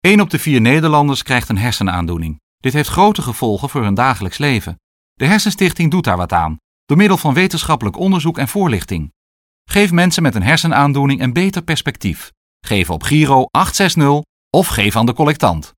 1 op de vier Nederlanders krijgt een hersenaandoening. Dit heeft grote gevolgen voor hun dagelijks leven. De Hersenstichting doet daar wat aan, door middel van wetenschappelijk onderzoek en voorlichting. Geef mensen met een hersenaandoening een beter perspectief. Geef op Giro 860 of geef aan de collectant.